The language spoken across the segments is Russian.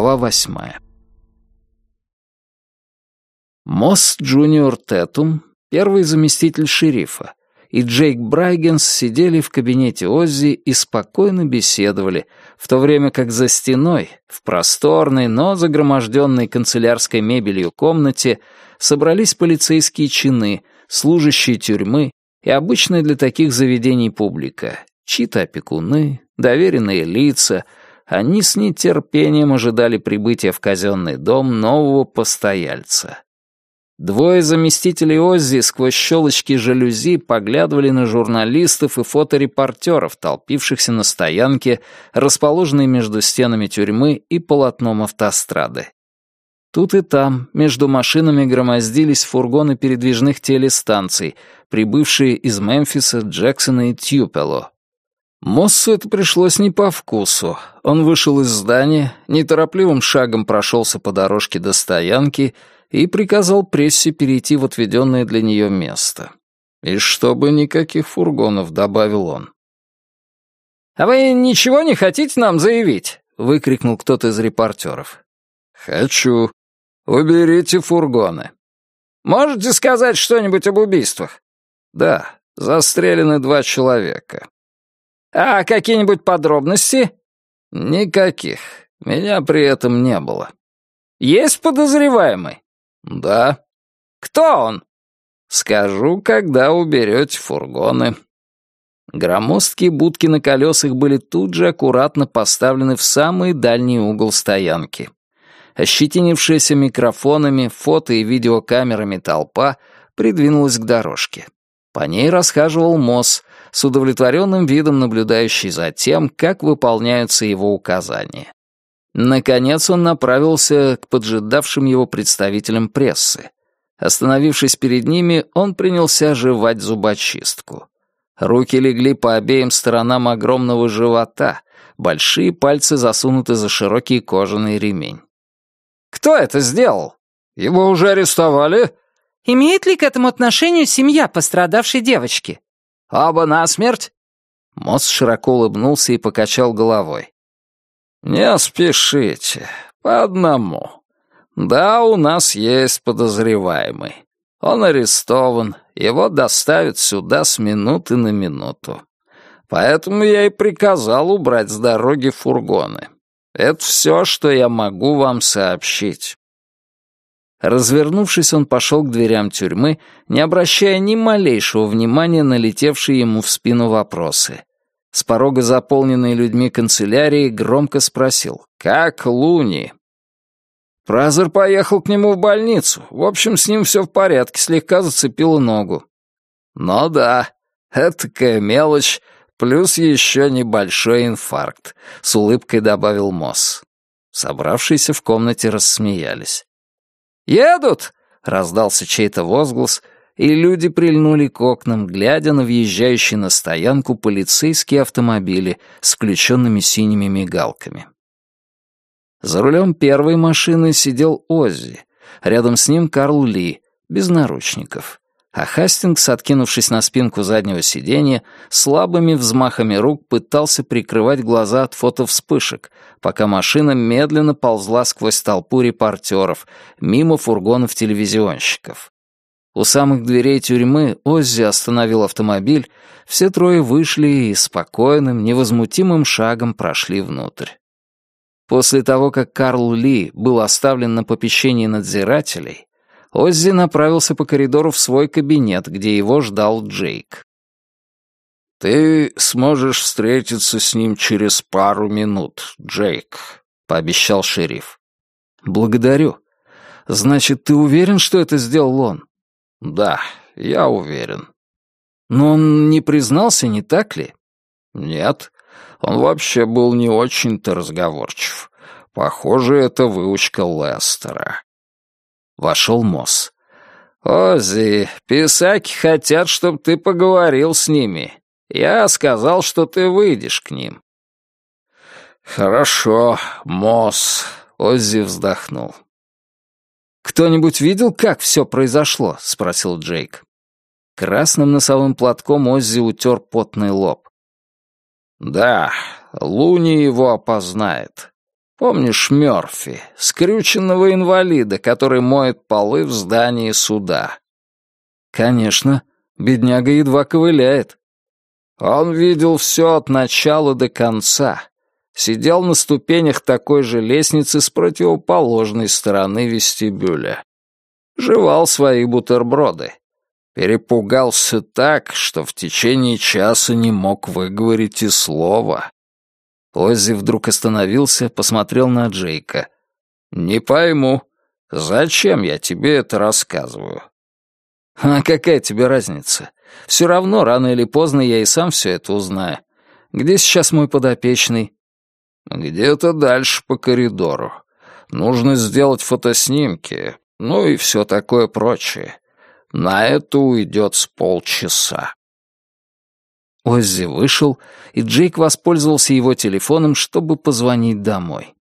Глава восьмая. Мосс Джуниор Тетум, первый заместитель шерифа, и Джейк Брайгенс сидели в кабинете Оззи и спокойно беседовали, в то время как за стеной, в просторной, но загроможденной канцелярской мебелью комнате, собрались полицейские чины, служащие тюрьмы и обычная для таких заведений публика, чьи-то опекуны, доверенные лица — они с нетерпением ожидали прибытия в казенный дом нового постояльца. Двое заместителей Оззи сквозь щелочки жалюзи поглядывали на журналистов и фоторепортеров, толпившихся на стоянке, расположенной между стенами тюрьмы и полотном автострады. Тут и там, между машинами громоздились фургоны передвижных телестанций, прибывшие из Мемфиса, Джексона и Тьюпело. Моссу это пришлось не по вкусу. Он вышел из здания, неторопливым шагом прошелся по дорожке до стоянки и приказал прессе перейти в отведенное для нее место. И чтобы никаких фургонов, добавил он. «А вы ничего не хотите нам заявить?» — выкрикнул кто-то из репортеров. «Хочу. Уберите фургоны». «Можете сказать что-нибудь об убийствах?» «Да, застрелены два человека. «А какие-нибудь подробности?» «Никаких. Меня при этом не было». «Есть подозреваемый?» «Да». «Кто он?» «Скажу, когда уберете фургоны». Громоздкие будки на колесах были тут же аккуратно поставлены в самый дальний угол стоянки. Ощетинившаяся микрофонами, фото и видеокамерами толпа придвинулась к дорожке. По ней расхаживал Мосс, с удовлетворенным видом наблюдающий за тем, как выполняются его указания. Наконец он направился к поджидавшим его представителям прессы. Остановившись перед ними, он принялся жевать зубочистку. Руки легли по обеим сторонам огромного живота, большие пальцы засунуты за широкий кожаный ремень. «Кто это сделал? Его уже арестовали?» «Имеет ли к этому отношение семья пострадавшей девочки?» «Оба насмерть?» Мосс широко улыбнулся и покачал головой. «Не спешите. По одному. Да, у нас есть подозреваемый. Он арестован, его доставят сюда с минуты на минуту. Поэтому я и приказал убрать с дороги фургоны. Это все, что я могу вам сообщить. Развернувшись, он пошел к дверям тюрьмы, не обращая ни малейшего внимания на летевшие ему в спину вопросы. С порога заполненной людьми канцелярии громко спросил «Как Луни?» Празер поехал к нему в больницу. В общем, с ним все в порядке, слегка зацепила ногу. «Ну да, этакая мелочь, плюс еще небольшой инфаркт», — с улыбкой добавил Мосс. Собравшиеся в комнате рассмеялись. «Едут!» — раздался чей-то возглас, и люди прильнули к окнам, глядя на въезжающие на стоянку полицейские автомобили с включенными синими мигалками. За рулем первой машины сидел Оззи, рядом с ним Карл Ли, без наручников а Хастингс, откинувшись на спинку заднего сиденья, слабыми взмахами рук пытался прикрывать глаза от фотовспышек, пока машина медленно ползла сквозь толпу репортеров, мимо фургонов телевизионщиков. У самых дверей тюрьмы Оззи остановил автомобиль, все трое вышли и спокойным, невозмутимым шагом прошли внутрь. После того, как Карл Ли был оставлен на попечении надзирателей, Оззи направился по коридору в свой кабинет, где его ждал Джейк. «Ты сможешь встретиться с ним через пару минут, Джейк», — пообещал шериф. «Благодарю. Значит, ты уверен, что это сделал он?» «Да, я уверен». «Но он не признался, не так ли?» «Нет, он вообще был не очень-то разговорчив. Похоже, это выучка Лестера. Вошел Мосс. «Оззи, писаки хотят, чтобы ты поговорил с ними. Я сказал, что ты выйдешь к ним». «Хорошо, Мосс», — Оззи вздохнул. «Кто-нибудь видел, как все произошло?» — спросил Джейк. Красным носовым платком Оззи утер потный лоб. «Да, Луни его опознает. Помнишь Мёрфи, скрюченного инвалида, который моет полы в здании суда? Конечно, бедняга едва ковыляет. Он видел все от начала до конца. Сидел на ступенях такой же лестницы с противоположной стороны вестибюля. Жевал свои бутерброды. Перепугался так, что в течение часа не мог выговорить и слова. Оззи вдруг остановился, посмотрел на Джейка. «Не пойму, зачем я тебе это рассказываю?» «А какая тебе разница? Все равно, рано или поздно я и сам все это узнаю. Где сейчас мой подопечный?» «Где-то дальше по коридору. Нужно сделать фотоснимки, ну и все такое прочее. На это уйдет с полчаса». Оззи вышел, и Джейк воспользовался его телефоном, чтобы позвонить домой.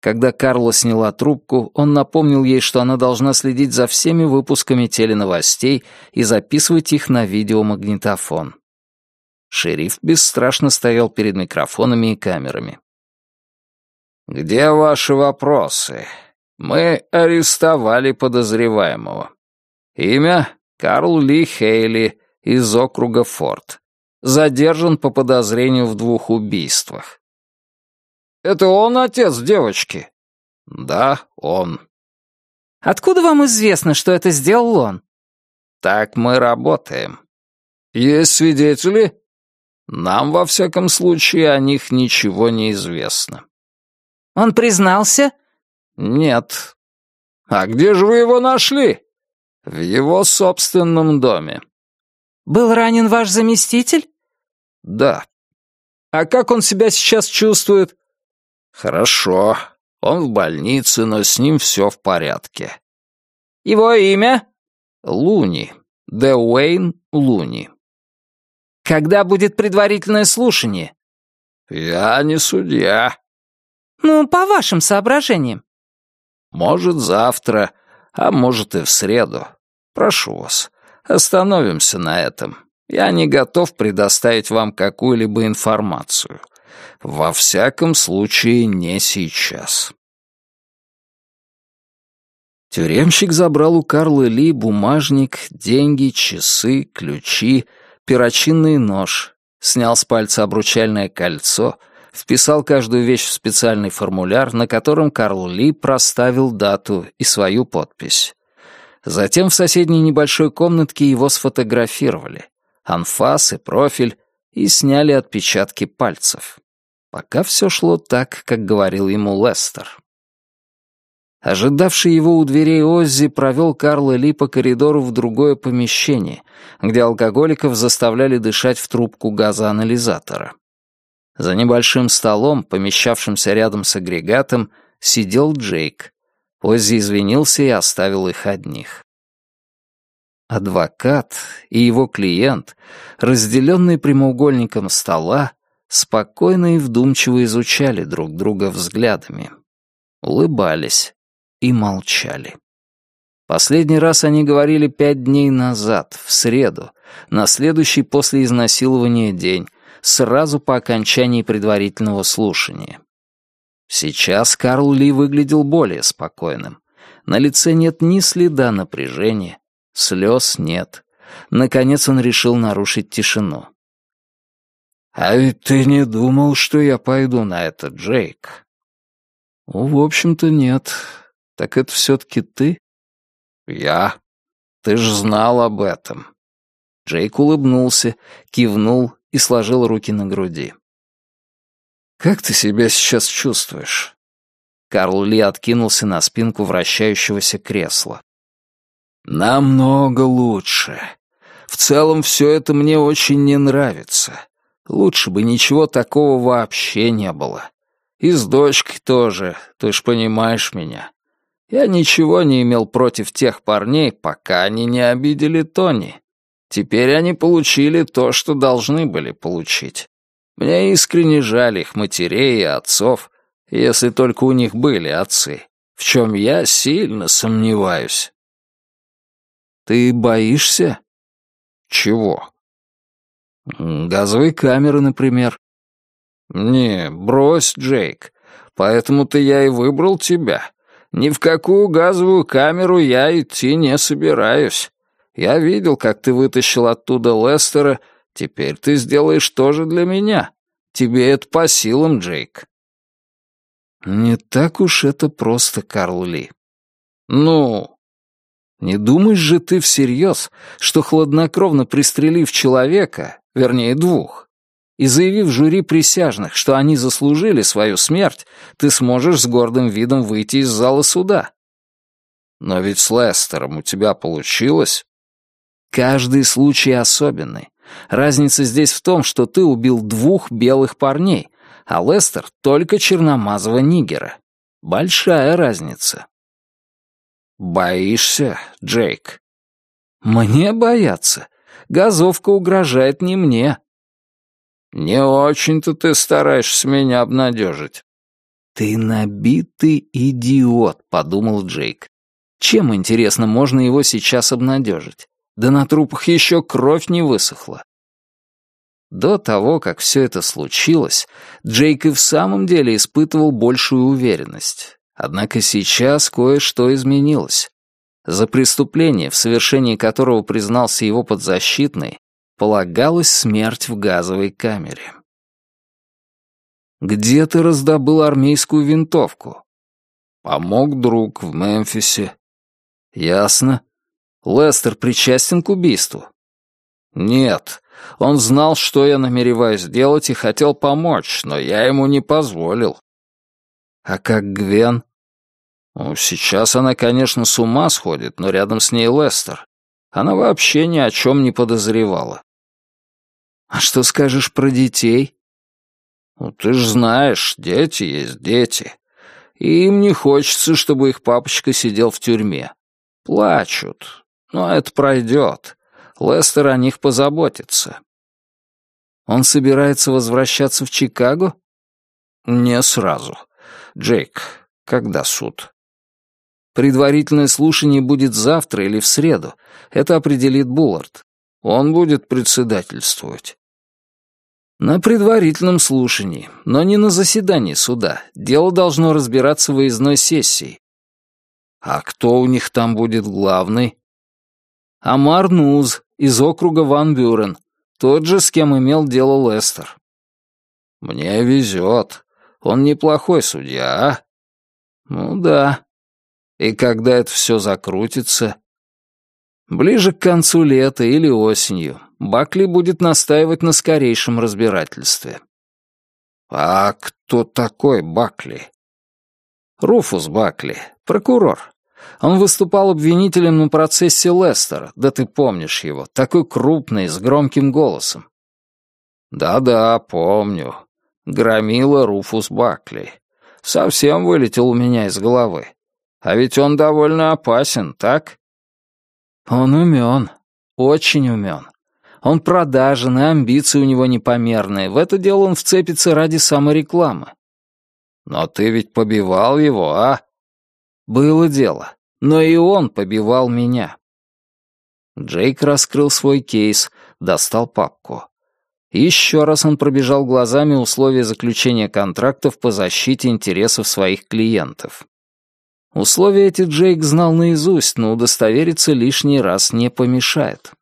Когда Карла сняла трубку, он напомнил ей, что она должна следить за всеми выпусками теленовостей и записывать их на видеомагнитофон. Шериф бесстрашно стоял перед микрофонами и камерами. «Где ваши вопросы? Мы арестовали подозреваемого. Имя — Карл Ли Хейли из округа Форд задержан по подозрению в двух убийствах. «Это он отец девочки?» «Да, он». «Откуда вам известно, что это сделал он?» «Так мы работаем». «Есть свидетели?» «Нам, во всяком случае, о них ничего не известно». «Он признался?» «Нет». «А где же вы его нашли?» «В его собственном доме». «Был ранен ваш заместитель?» «Да». «А как он себя сейчас чувствует?» «Хорошо. Он в больнице, но с ним все в порядке». «Его имя?» «Луни. Де Уэйн Луни». «Когда будет предварительное слушание?» «Я не судья». «Ну, по вашим соображениям». «Может, завтра, а может и в среду. Прошу вас, Остановимся на этом. Я не готов предоставить вам какую-либо информацию. Во всяком случае, не сейчас. Тюремщик забрал у Карла Ли бумажник, деньги, часы, ключи, перочинный нож, снял с пальца обручальное кольцо, вписал каждую вещь в специальный формуляр, на котором Карл Ли проставил дату и свою подпись. Затем в соседней небольшой комнатке его сфотографировали. Анфас и профиль, и сняли отпечатки пальцев. Пока все шло так, как говорил ему Лестер. Ожидавший его у дверей Оззи провел Карла Ли по коридору в другое помещение, где алкоголиков заставляли дышать в трубку газоанализатора. За небольшим столом, помещавшимся рядом с агрегатом, сидел Джейк. Оззи извинился и оставил их одних. Адвокат и его клиент, разделенные прямоугольником стола, спокойно и вдумчиво изучали друг друга взглядами, улыбались и молчали. Последний раз они говорили пять дней назад, в среду, на следующий после изнасилования день, сразу по окончании предварительного слушания. Сейчас Карл Ли выглядел более спокойным. На лице нет ни следа напряжения, слез нет. Наконец он решил нарушить тишину. «А ведь ты не думал, что я пойду на это, Джейк?» «В общем-то, нет. Так это все-таки ты?» «Я? Ты ж знал об этом». Джейк улыбнулся, кивнул и сложил руки на груди. «Как ты себя сейчас чувствуешь?» Карл Ли откинулся на спинку вращающегося кресла. «Намного лучше. В целом все это мне очень не нравится. Лучше бы ничего такого вообще не было. И с дочкой тоже, ты ж понимаешь меня. Я ничего не имел против тех парней, пока они не обидели Тони. Теперь они получили то, что должны были получить. Мне искренне жаль их матерей и отцов, если только у них были отцы, в чем я сильно сомневаюсь. Ты боишься? Чего? Газовой камеры, например. Не, брось, Джейк. Поэтому-то я и выбрал тебя. Ни в какую газовую камеру я идти не собираюсь. Я видел, как ты вытащил оттуда Лестера, теперь ты сделаешь то же для меня. Тебе это по силам, Джейк». «Не так уж это просто, Карл Ли». «Ну, не думаешь же ты всерьез, что хладнокровно пристрелив человека, вернее двух, и заявив жюри присяжных, что они заслужили свою смерть, ты сможешь с гордым видом выйти из зала суда? Но ведь с Лестером у тебя получилось. Каждый случай особенный. Разница здесь в том, что ты убил двух белых парней, а Лестер — только черномазого нигера. Большая разница. «Боишься, Джейк?» «Мне бояться. Газовка угрожает не мне». «Не очень-то ты стараешься меня обнадежить». «Ты набитый идиот», — подумал Джейк. «Чем, интересно, можно его сейчас обнадежить? Да на трупах еще кровь не высохла». До того, как все это случилось, Джейк и в самом деле испытывал большую уверенность. Однако сейчас кое-что изменилось. За преступление, в совершении которого признался его подзащитный, полагалась смерть в газовой камере. «Где ты раздобыл армейскую винтовку?» «Помог друг в Мемфисе». «Ясно. Лестер причастен к убийству?» «Нет. Он знал, что я намереваюсь делать и хотел помочь, но я ему не позволил». «А как Гвен?» Ну, сейчас она, конечно, с ума сходит, но рядом с ней Лестер. Она вообще ни о чем не подозревала. А что скажешь про детей? Ну, ты ж знаешь, дети есть дети. И им не хочется, чтобы их папочка сидел в тюрьме. Плачут. Но это пройдет. Лестер о них позаботится. Он собирается возвращаться в Чикаго? Не сразу. Джейк, когда суд? Предварительное слушание будет завтра или в среду. Это определит Буллард. Он будет председательствовать. На предварительном слушании, но не на заседании суда. Дело должно разбираться в выездной сессии. А кто у них там будет главный? Амар Нуз из округа Ван Бюрен, тот же, с кем имел дело Лестер. Мне везет. Он неплохой судья, а? Ну да, и когда это все закрутится? Ближе к концу лета или осенью Бакли будет настаивать на скорейшем разбирательстве. А кто такой Бакли? Руфус Бакли, прокурор. Он выступал обвинителем на процессе Лестера, да ты помнишь его, такой крупный, с громким голосом. Да-да, помню. Громила Руфус Бакли. Совсем вылетел у меня из головы. А ведь он довольно опасен, так? Он умен, очень умен. Он продажен, и амбиции у него непомерные. В это дело он вцепится ради саморекламы. Но ты ведь побивал его, а? Было дело. Но и он побивал меня. Джейк раскрыл свой кейс, достал папку. Еще раз он пробежал глазами условия заключения контрактов по защите интересов своих клиентов. Условия эти Джейк знал наизусть, но удостовериться лишний раз не помешает.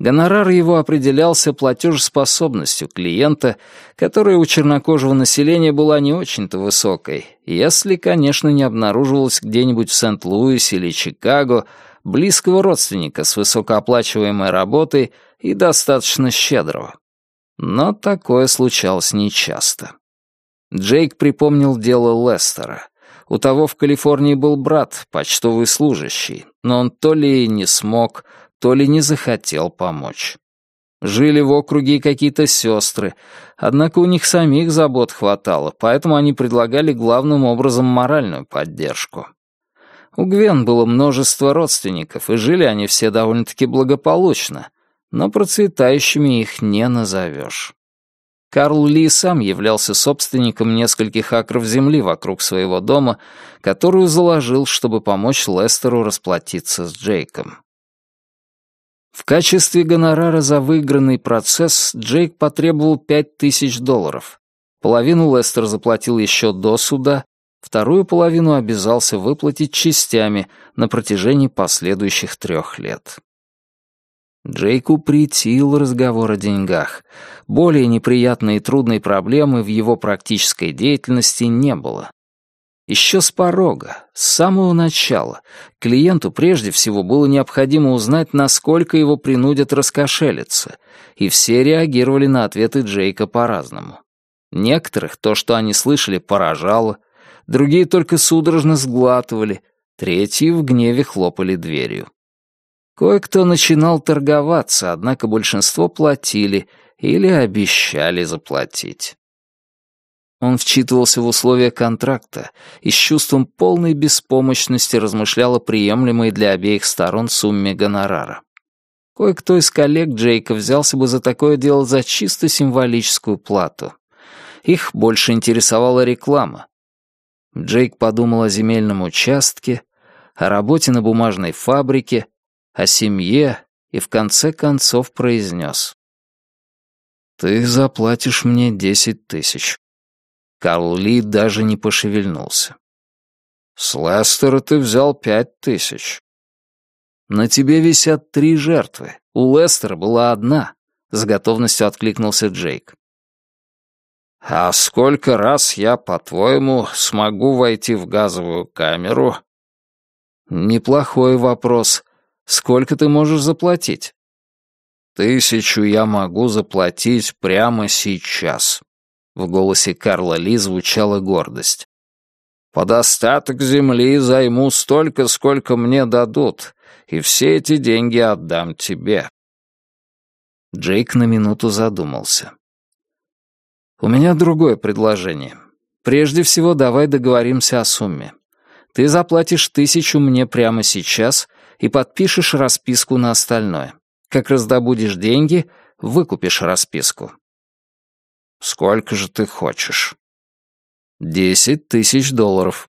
Гонорар его определялся платежеспособностью клиента, которая у чернокожего населения была не очень-то высокой, если, конечно, не обнаруживалось где-нибудь в Сент-Луисе или Чикаго близкого родственника с высокооплачиваемой работой и достаточно щедрого. Но такое случалось нечасто. Джейк припомнил дело Лестера. У того в Калифорнии был брат, почтовый служащий, но он то ли не смог, то ли не захотел помочь. Жили в округе какие-то сестры, однако у них самих забот хватало, поэтому они предлагали главным образом моральную поддержку. У Гвен было множество родственников, и жили они все довольно-таки благополучно, но процветающими их не назовешь. Карл Ли сам являлся собственником нескольких акров земли вокруг своего дома, которую заложил, чтобы помочь Лестеру расплатиться с Джейком. В качестве гонорара за выигранный процесс Джейк потребовал пять тысяч долларов. Половину Лестер заплатил еще до суда, вторую половину обязался выплатить частями на протяжении последующих трех лет. Джейку притил разговор о деньгах. Более неприятной и трудной проблемы в его практической деятельности не было. Еще с порога, с самого начала, клиенту прежде всего было необходимо узнать, насколько его принудят раскошелиться, и все реагировали на ответы Джейка по-разному. Некоторых то, что они слышали, поражало, другие только судорожно сглатывали, третьи в гневе хлопали дверью. Кое-кто начинал торговаться, однако большинство платили или обещали заплатить. Он вчитывался в условия контракта и с чувством полной беспомощности размышлял о приемлемой для обеих сторон сумме гонорара. Кое-кто из коллег Джейка взялся бы за такое дело за чисто символическую плату. Их больше интересовала реклама. Джейк подумал о земельном участке, о работе на бумажной фабрике, о семье и в конце концов произнес. «Ты заплатишь мне десять тысяч». Карл даже не пошевельнулся. «С Лестера ты взял пять тысяч». «На тебе висят три жертвы. У Лестера была одна», — с готовностью откликнулся Джейк. «А сколько раз я, по-твоему, смогу войти в газовую камеру?» «Неплохой вопрос. Сколько ты можешь заплатить?» «Тысячу я могу заплатить прямо сейчас», — в голосе Карла Ли звучала гордость. «Под остаток земли займу столько, сколько мне дадут, и все эти деньги отдам тебе». Джейк на минуту задумался. «У меня другое предложение. Прежде всего, давай договоримся о сумме. Ты заплатишь тысячу мне прямо сейчас и подпишешь расписку на остальное. Как раздобудешь деньги, выкупишь расписку». «Сколько же ты хочешь?» «Десять тысяч долларов».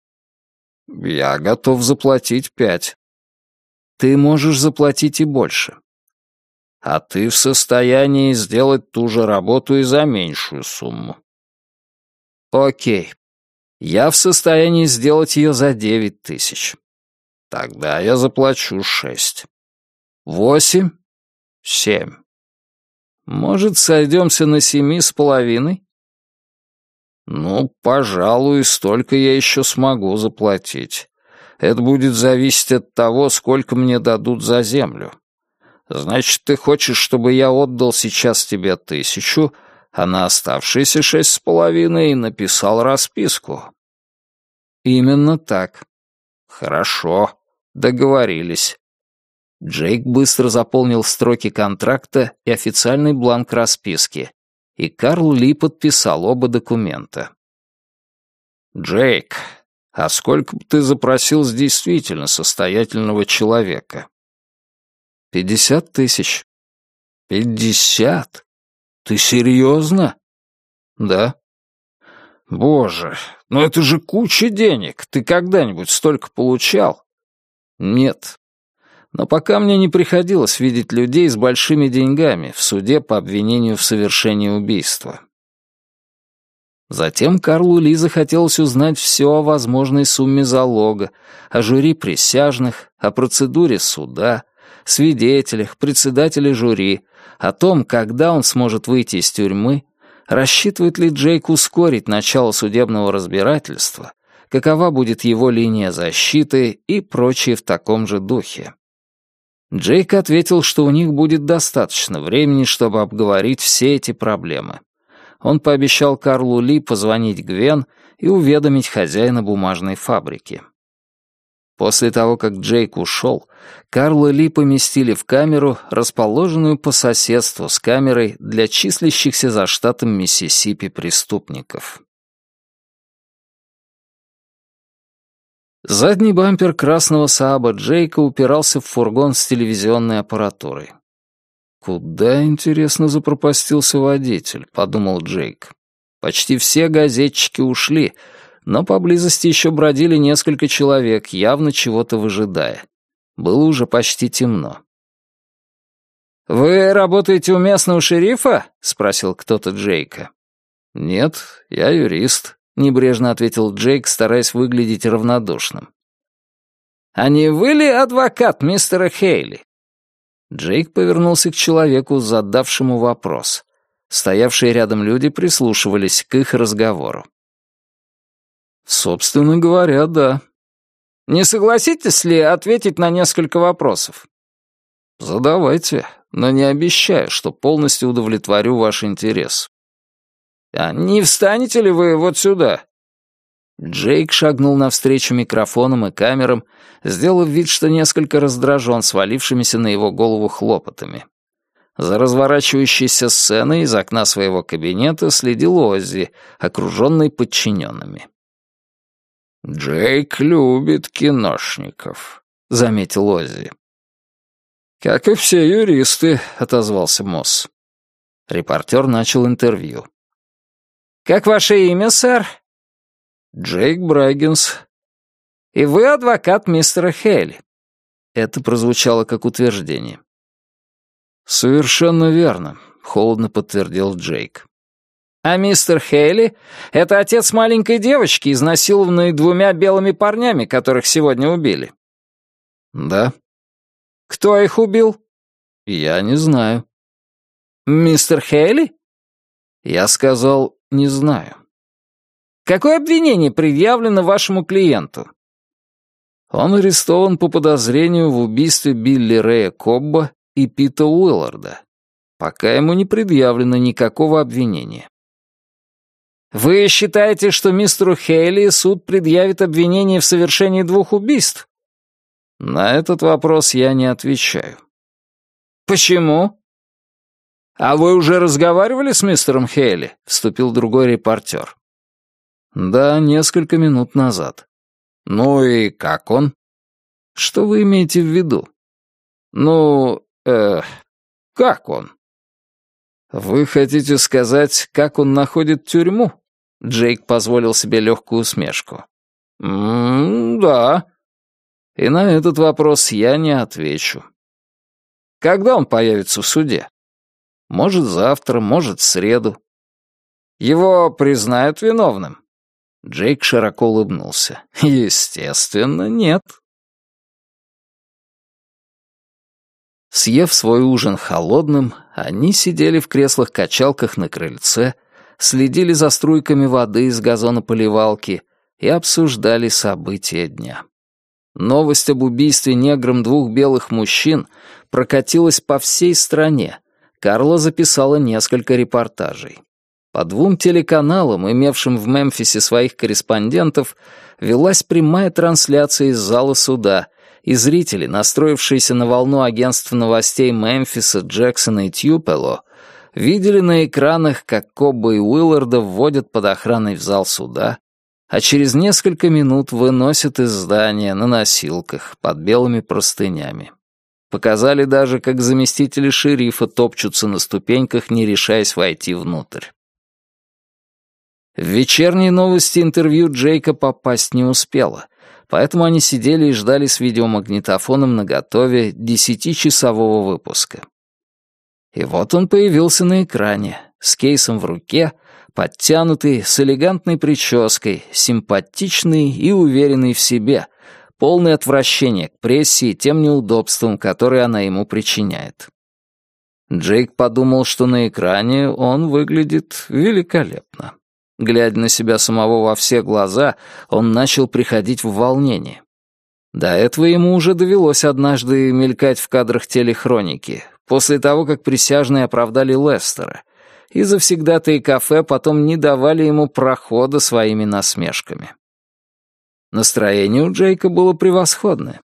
«Я готов заплатить пять». «Ты можешь заплатить и больше а ты в состоянии сделать ту же работу и за меньшую сумму. Окей. Я в состоянии сделать ее за девять тысяч. Тогда я заплачу шесть. Восемь? Семь. Может, сойдемся на семи с половиной? Ну, пожалуй, столько я еще смогу заплатить. Это будет зависеть от того, сколько мне дадут за землю. Значит, ты хочешь, чтобы я отдал сейчас тебе тысячу, а на оставшиеся шесть с половиной написал расписку?» «Именно так». «Хорошо, договорились». Джейк быстро заполнил строки контракта и официальный бланк расписки, и Карл Ли подписал оба документа. «Джейк, а сколько бы ты запросил с действительно состоятельного человека?» «Пятьдесят тысяч». «Пятьдесят? Ты серьезно?» «Да». «Боже, ну это же куча денег. Ты когда-нибудь столько получал?» «Нет. Но пока мне не приходилось видеть людей с большими деньгами в суде по обвинению в совершении убийства». Затем Карлу Ли захотелось узнать все о возможной сумме залога, о жюри присяжных, о процедуре суда, свидетелях, председателе жюри, о том, когда он сможет выйти из тюрьмы, рассчитывает ли Джейк ускорить начало судебного разбирательства, какова будет его линия защиты и прочее в таком же духе. Джейк ответил, что у них будет достаточно времени, чтобы обговорить все эти проблемы. Он пообещал Карлу Ли позвонить Гвен и уведомить хозяина бумажной фабрики. После того, как Джейк ушел, Карла Ли поместили в камеру, расположенную по соседству с камерой для числящихся за штатом Миссисипи преступников. Задний бампер красного Сааба Джейка упирался в фургон с телевизионной аппаратурой. «Куда, интересно, запропастился водитель?» — подумал Джейк. «Почти все газетчики ушли», но поблизости еще бродили несколько человек, явно чего-то выжидая. Было уже почти темно. «Вы работаете у местного шерифа?» — спросил кто-то Джейка. «Нет, я юрист», — небрежно ответил Джейк, стараясь выглядеть равнодушным. «А не вы ли адвокат мистера Хейли?» Джейк повернулся к человеку, задавшему вопрос. Стоявшие рядом люди прислушивались к их разговору. «Собственно говоря, да». «Не согласитесь ли ответить на несколько вопросов?» «Задавайте, но не обещаю, что полностью удовлетворю ваш интерес». «А не встанете ли вы вот сюда?» Джейк шагнул навстречу микрофонам и камерам, сделав вид, что несколько раздражен свалившимися на его голову хлопотами. За разворачивающейся сценой из окна своего кабинета следил Оззи, окруженный подчиненными. «Джейк любит киношников», — заметил Оззи. «Как и все юристы», — отозвался Мосс. Репортер начал интервью. «Как ваше имя, сэр?» «Джейк Браггинс». «И вы адвокат мистера Хейли?» Это прозвучало как утверждение. «Совершенно верно», — холодно подтвердил Джейк. «А мистер Хейли — это отец маленькой девочки, изнасилованной двумя белыми парнями, которых сегодня убили?» «Да». «Кто их убил?» «Я не знаю». «Мистер Хейли?» «Я сказал, не знаю». Какое обвинение предъявлено вашему клиенту?» Он арестован по подозрению в убийстве Билли Рэя Кобба и Пита Уилларда. Пока ему не предъявлено никакого обвинения. «Вы считаете, что мистеру Хейли суд предъявит обвинение в совершении двух убийств?» На этот вопрос я не отвечаю. «Почему?» «А вы уже разговаривали с мистером Хейли?» — вступил другой репортер. Да, несколько минут назад. Ну и как он? Что вы имеете в виду? Ну, э, как он? Вы хотите сказать, как он находит тюрьму? Джейк позволил себе легкую усмешку. «М да. И на этот вопрос я не отвечу. Когда он появится в суде? Может, завтра, может, в среду. Его признают виновным? Джейк широко улыбнулся. «Естественно, нет». Съев свой ужин холодным, они сидели в креслах-качалках на крыльце, следили за струйками воды из газонополивалки и обсуждали события дня. Новость об убийстве негром двух белых мужчин прокатилась по всей стране. Карла записала несколько репортажей. По двум телеканалам, имевшим в Мемфисе своих корреспондентов, велась прямая трансляция из зала суда, и зрители, настроившиеся на волну агентств новостей Мемфиса, Джексона и Тьюпело, видели на экранах, как Кобба и Уилларда вводят под охраной в зал суда, а через несколько минут выносят из здания на носилках под белыми простынями. Показали даже, как заместители шерифа топчутся на ступеньках, не решаясь войти внутрь. В вечерние новости интервью Джейка попасть не успела, поэтому они сидели и ждали с видеомагнитофоном наготове десятичасового выпуска. И вот он появился на экране, с кейсом в руке, подтянутый, с элегантной прической, симпатичный и уверенный в себе, полный отвращения к прессе и тем неудобствам, которые она ему причиняет. Джейк подумал, что на экране он выглядит великолепно. Глядя на себя самого во все глаза, он начал приходить в волнение. До этого ему уже довелось однажды мелькать в кадрах телехроники, после того, как присяжные оправдали Лестера, и завсегдатые кафе потом не давали ему прохода своими насмешками. Настроение у Джейка было превосходное.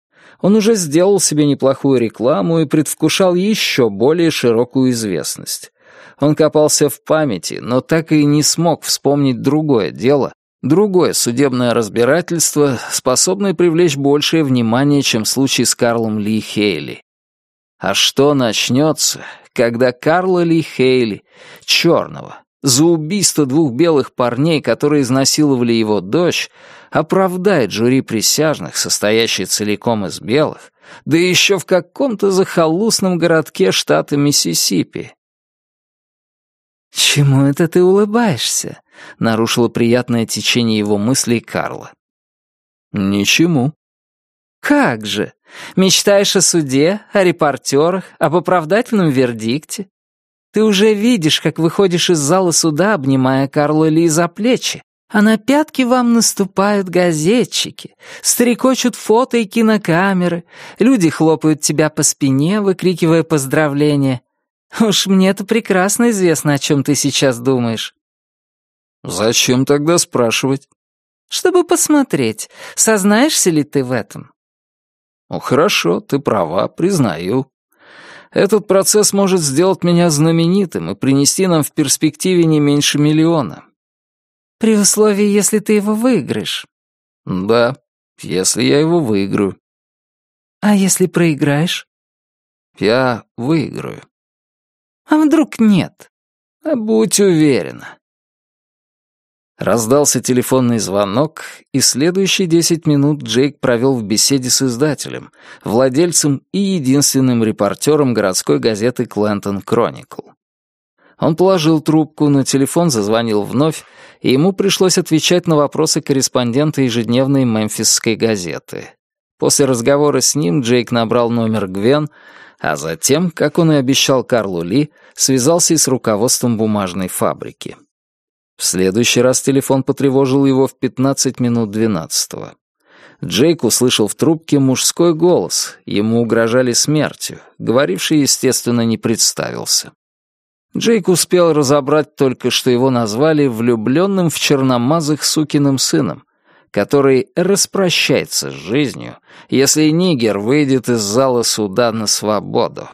Он уже сделал себе неплохую рекламу и предвкушал еще более широкую известность. Он копался в памяти, но так и не смог вспомнить другое дело, другое судебное разбирательство, способное привлечь большее внимание, чем случай с Карлом Ли Хейли. А что начнется, когда Карла Ли Хейли, черного, за убийство двух белых парней, которые изнасиловали его дочь, оправдает жюри присяжных, состоящее целиком из белых, да еще в каком-то захолустном городке штата Миссисипи, «Чему это ты улыбаешься?» — нарушило приятное течение его мыслей Карла. «Ничему». «Как же? Мечтаешь о суде, о репортерах, об оправдательном вердикте? Ты уже видишь, как выходишь из зала суда, обнимая Карлу Ли за плечи, а на пятки вам наступают газетчики, стрекочут фото и кинокамеры, люди хлопают тебя по спине, выкрикивая поздравления. Уж мне-то прекрасно известно, о чем ты сейчас думаешь. Зачем тогда спрашивать? Чтобы посмотреть, сознаешься ли ты в этом. Ну хорошо, ты права, признаю. Этот процесс может сделать меня знаменитым и принести нам в перспективе не меньше миллиона. При условии, если ты его выиграешь. Да, если я его выиграю. А если проиграешь? Я выиграю. А вдруг нет? А будь уверена. Раздался телефонный звонок, и следующие десять минут Джейк провел в беседе с издателем, владельцем и единственным репортером городской газеты «Клентон Кроникл». Он положил трубку, но телефон зазвонил вновь, и ему пришлось отвечать на вопросы корреспондента ежедневной мемфисской газеты. После разговора с ним Джейк набрал номер Гвен, а затем, как он и обещал Карлу Ли, связался и с руководством бумажной фабрики. В следующий раз телефон потревожил его в 15 минут 12 -го. Джейк услышал в трубке мужской голос, ему угрожали смертью, говоривший, естественно, не представился. Джейк успел разобрать только, что его назвали влюбленным в черномазых сукиным сыном, который распрощается с жизнью, если Нигер выйдет из зала суда на свободу.